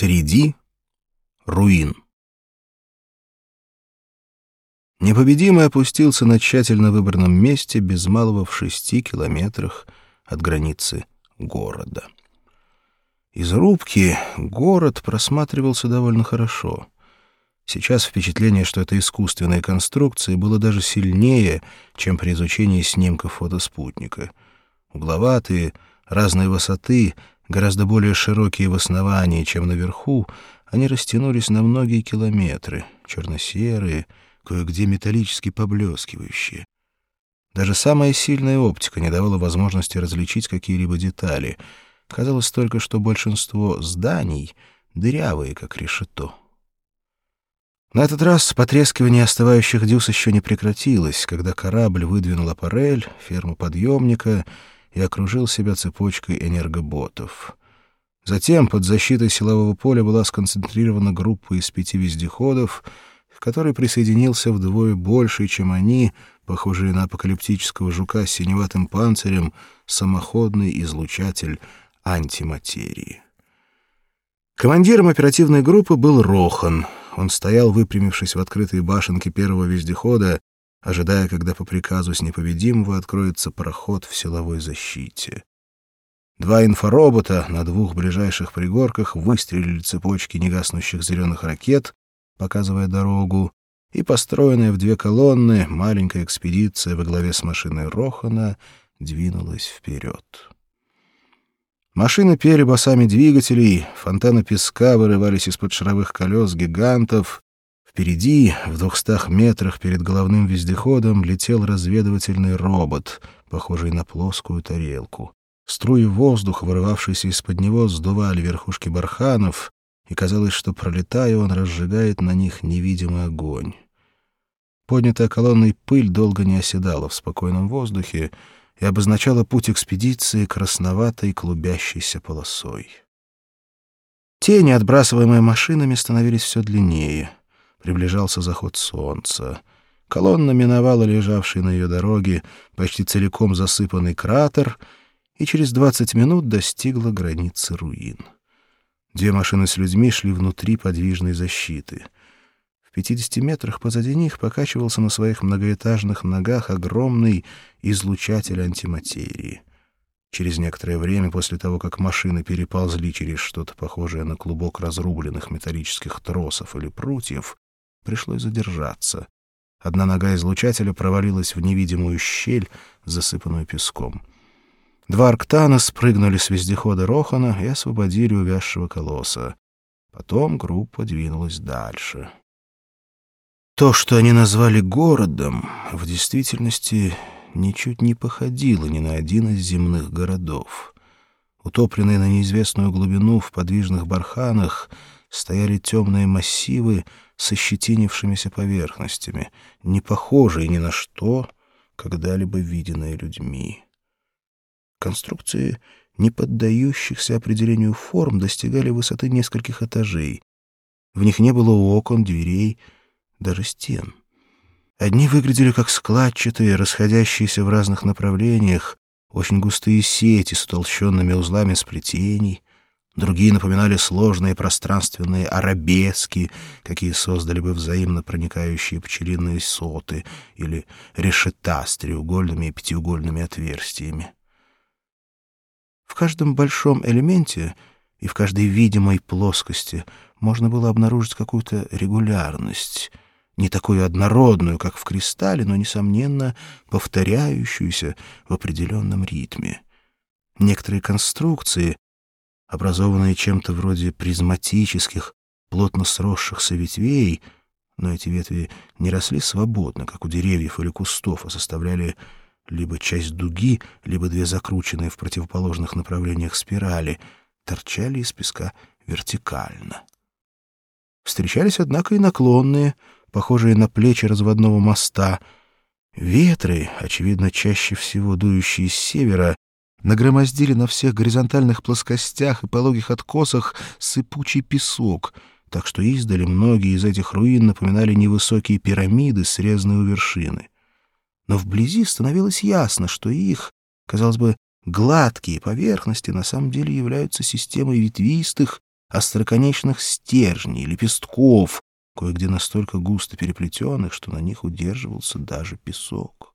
Среди руин. Непобедимый опустился на тщательно выбранном месте без малого в шести километрах от границы города. Из рубки город просматривался довольно хорошо. Сейчас впечатление, что это искусственная конструкция, было даже сильнее, чем при изучении снимков фотоспутника. Угловатые, разной высоты — гораздо более широкие в основании, чем наверху, они растянулись на многие километры, черно-серые, кое-где металлически поблескивающие. Даже самая сильная оптика не давала возможности различить какие-либо детали. Казалось только, что большинство зданий дырявые, как решето. На этот раз потрескивание остывающих дюз еще не прекратилось, когда корабль выдвинул аппарель, ферму подъемника — и окружил себя цепочкой энергоботов. Затем под защитой силового поля была сконцентрирована группа из пяти вездеходов, в которой присоединился вдвое больше, чем они, похожие на апокалиптического жука с синеватым панцирем, самоходный излучатель антиматерии. Командиром оперативной группы был Рохан. Он стоял, выпрямившись в открытой башенке первого вездехода, ожидая, когда по приказу с непобедимого откроется проход в силовой защите. Два инфоробота на двух ближайших пригорках выстрелили цепочки негаснущих зеленых ракет, показывая дорогу, и построенная в две колонны маленькая экспедиция во главе с машиной Рохана двинулась вперед. Машины пели басами двигателей, фонтаны песка вырывались из-под шаровых колес гигантов, Впереди, в двухстах метрах перед головным вездеходом, летел разведывательный робот, похожий на плоскую тарелку. Струи воздуха, вырывавшиеся из-под него, сдували верхушки барханов, и казалось, что, пролетая, он разжигает на них невидимый огонь. Поднятая колонной пыль долго не оседала в спокойном воздухе и обозначала путь экспедиции красноватой клубящейся полосой. Тени, отбрасываемые машинами, становились все длиннее — приближался заход солнца. Колонна миновала лежавший на ее дороге почти целиком засыпанный кратер и через двадцать минут достигла границы руин. Две машины с людьми шли внутри подвижной защиты. В пятидесяти метрах позади них покачивался на своих многоэтажных ногах огромный излучатель антиматерии. Через некоторое время после того, как машины переползли через что-то похожее на клубок разрубленных металлических тросов или прутьев, Пришлось задержаться. Одна нога излучателя провалилась в невидимую щель, засыпанную песком. Два арктана спрыгнули с вездехода Рохана и освободили увязшего колосса. Потом группа двинулась дальше. То, что они назвали городом, в действительности ничуть не походило ни на один из земных городов. Утопленные на неизвестную глубину в подвижных барханах стояли темные массивы, с ощетинившимися поверхностями, не похожие ни на что, когда-либо виденное людьми. Конструкции, не поддающихся определению форм, достигали высоты нескольких этажей. В них не было окон, дверей, даже стен. Одни выглядели как складчатые, расходящиеся в разных направлениях, очень густые сети с утолщенными узлами сплетений — Другие напоминали сложные пространственные арабески, какие создали бы взаимно проникающие пчелиные соты или решета с треугольными и пятиугольными отверстиями. В каждом большом элементе и в каждой видимой плоскости можно было обнаружить какую-то регулярность, не такую однородную, как в кристалле, но, несомненно, повторяющуюся в определенном ритме. Некоторые конструкции образованные чем-то вроде призматических, плотно сросшихся ветвей, но эти ветви не росли свободно, как у деревьев или кустов, а составляли либо часть дуги, либо две закрученные в противоположных направлениях спирали, торчали из песка вертикально. Встречались, однако, и наклонные, похожие на плечи разводного моста. Ветры, очевидно, чаще всего дующие с севера, нагромоздили на всех горизонтальных плоскостях и пологих откосах сыпучий песок, так что издали многие из этих руин напоминали невысокие пирамиды, срезанные у вершины. Но вблизи становилось ясно, что их, казалось бы, гладкие поверхности на самом деле являются системой ветвистых, остроконечных стержней, лепестков, кое-где настолько густо переплетенных, что на них удерживался даже песок.